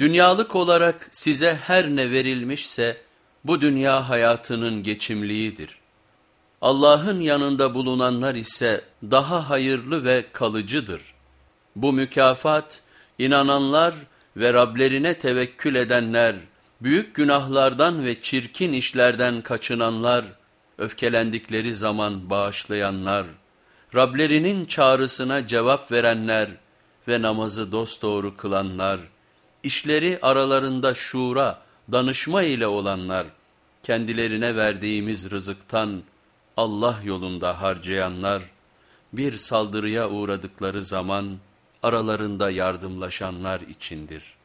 Dünyalık olarak size her ne verilmişse bu dünya hayatının geçimliğidir. Allah'ın yanında bulunanlar ise daha hayırlı ve kalıcıdır. Bu mükafat inananlar ve Rablerine tevekkül edenler, büyük günahlardan ve çirkin işlerden kaçınanlar, öfkelendikleri zaman bağışlayanlar, Rablerinin çağrısına cevap verenler ve namazı dosdoğru kılanlar, işleri aralarında şura, danışma ile olanlar, kendilerine verdiğimiz rızıktan Allah yolunda harcayanlar, bir saldırıya uğradıkları zaman aralarında yardımlaşanlar içindir.''